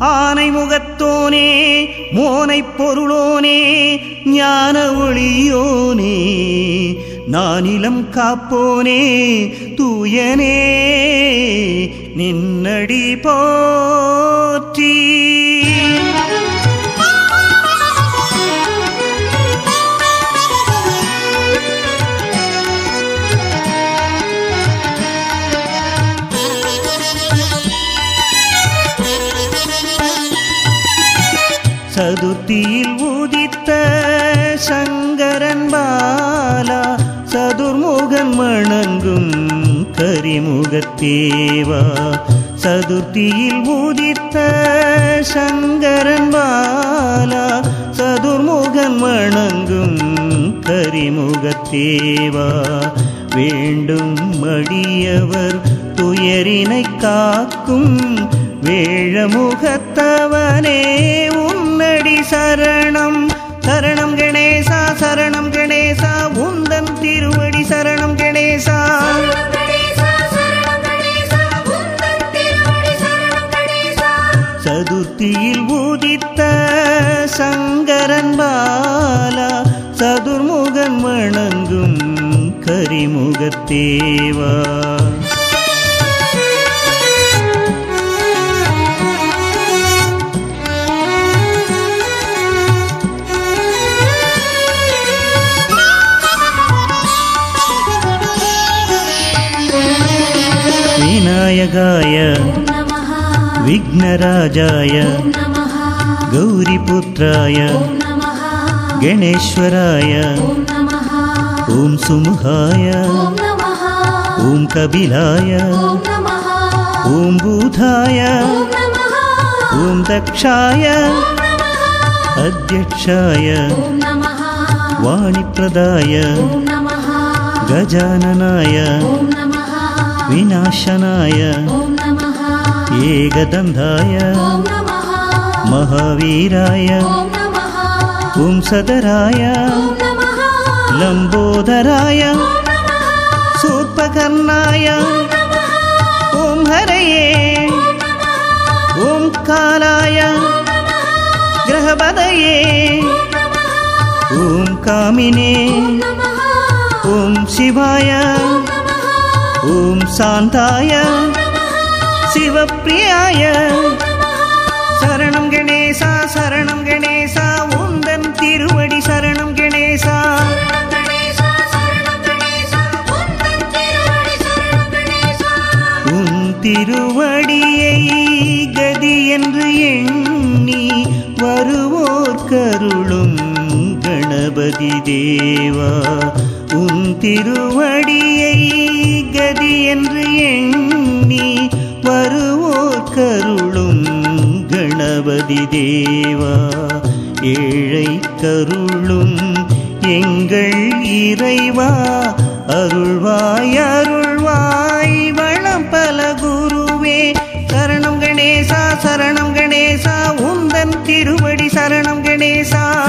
ஆனை முகத்தோனே மோனை பொருளோனே ஞான ஒளியோனே நானிலம் காப்போனே தூயனே நின்னடி போற்றி. சதுர்த்தியில் உதித்த சங்கரன் பாலா சதுர்முகன் மணங்கும் கரிமுகத்தேவா சதுர்த்தியில் உதித்த சங்கரன் பாலா சதுர்முகன் மணங்கும் கரிமுகத்தேவா வேண்டும் மடியவர் துயரினை காக்கும் வேழமுகத்தவனே உன்னடி சரணம். சரணம் கணேசா சரணம் கணேசா உந்தன் திருவடி சரணம் கணேசா. சதுர்த்தியில் உதித்த சங்கரன் பாலா சதுர்முகன் வணங்கும் கரிமுகத்தேவா. य विघ्नराजाय। गौरीपुत्राय। गणेश्वराय। ॐ सुमुहाय ॐ कबिलाय ॐ बुधाय। ॐ दक्षाय। अध्यक्षाय। वाणिप्रदाय। गजाननाय। நமः ஓம் கபிலாய ஓம் நமः ஓம் பூதாய ஓம் நமः ஓம் தக்ஷாய ஓம் நமः அத்தியக்ஷாய ஓம் சாந்தாய சிவப்பிரியாய சரணம் கணேசா சரணம் கணேசா உந்தன் திருவடி சரணம் கணேசா. உன் திருவடியை கதி என்று எண்ணி வருவோர் கருளும் கணபதி தேவா. உன் திருவடியை எண்ணி வருவோர் கருளும் கணபதி தேவா. ஏழை கருளும் எங்கள் இறைவா. அருள்வாய் அருள்வாய் வளம் பல குருவே. சரணம் கணேசா சரணம் கணேசா உந்தன் திருவடி சரணம் கணேசா.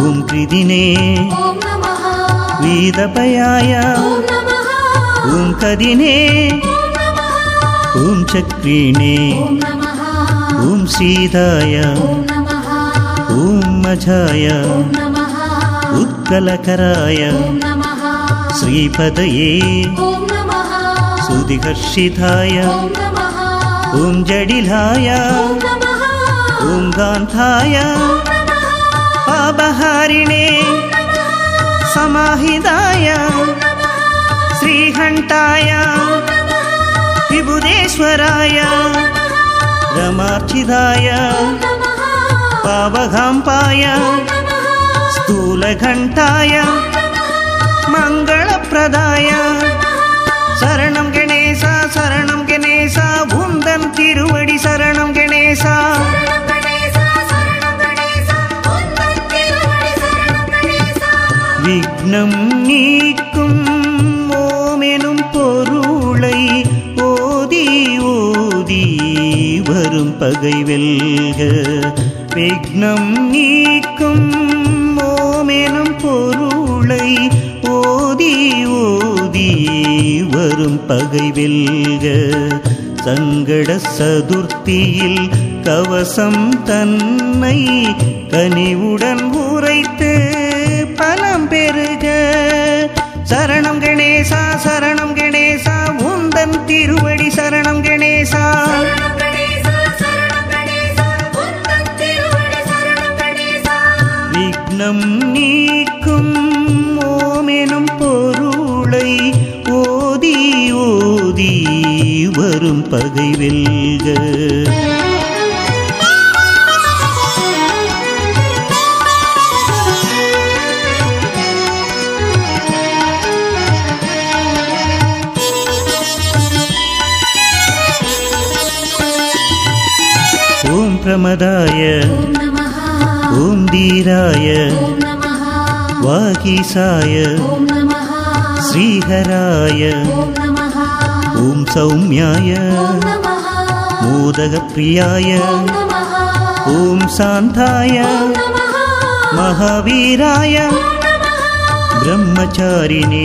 ॐ प्रिदिने विदपयाय ॐ कदिने ॐ चक्रिणे ॐ सीताय ॐ मझाय उत्कलकराय श्रीपदये सुधिघर्षिताय ॐ जडिलाय ॐ गान्थाय கதினே ஓம் நமः ஓம் சக்ரீணே ஓம் நமः ஓம் பகை வெல்க. விக்னம் நீக்கும் ஓமெனும் பொருளை ஓதி ஓதி வரும் பகை வெல்க. சங்கட சதுர்த்தியில் கவசம் தன்னை கனிவுடன் உரைத்து பலம் பெருக சரணம் கணேசா சரணம் கணேசா உந்தன் திருவடி சரணம் கணேசா சரணம் கணேசா. மனம் நீக்கும் ஓமெனும் பொருளை ஓதி ஓதி வரும் பகை வெல்க. ஓம் பிரமதாய. ओं वीराय वागीसाय श्रीहराय ॐ सौम्याय मोदकप्रियाय ॐ शान्ताय महावीराय ब्रह्मचारिणे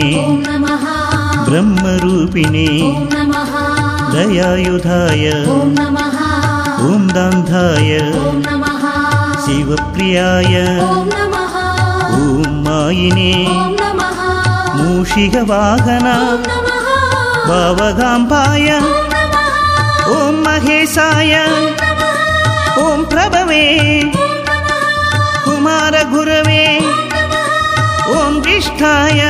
ब्रह्मरूपिणे दयायुधाय ॐ दान्धाय ശിവപ്രിയായ ഓം മായിനേ മൂഷികവാഹന ഭവഗാംബായ ഓം മഹേശായ ഓം പ്രഭവേ കുമാരഗുരവേ ഓം ദിഷ്ടായ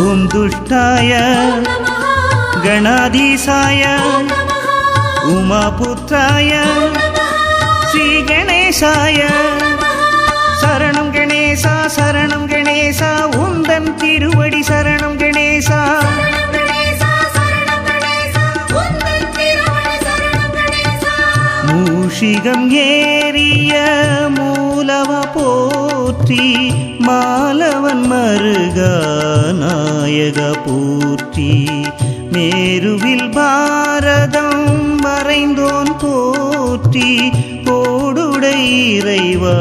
ഓം ദുഷ്ടായ ഗണാധീശായ ഉമാപുത്രായ கணேசாய. சரணம் கணேசா சரணம் கணேசா. உந்தன் திருவடி சரணம் கணேசா. மூஷிகம் ஏறிய மூலவ போற்றி மாலவன் மருகா நாயக போற்றி. மேருவில் பாரதம் மறைந்தோன் போற்றி இறைவா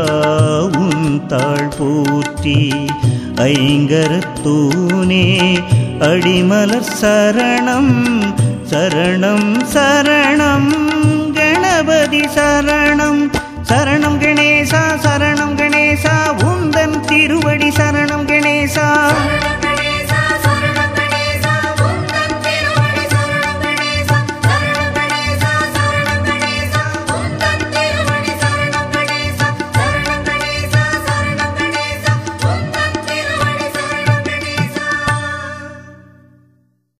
உன் தாழ் போற்றி ஐங்கரத்தூனே அடிமலர் சரணம் சரணம் சரணம் கணபதி சரணம் சரணம் கணேசா சரணம் கணேசா உந்தன் திருவடி சரணம் கணேசா.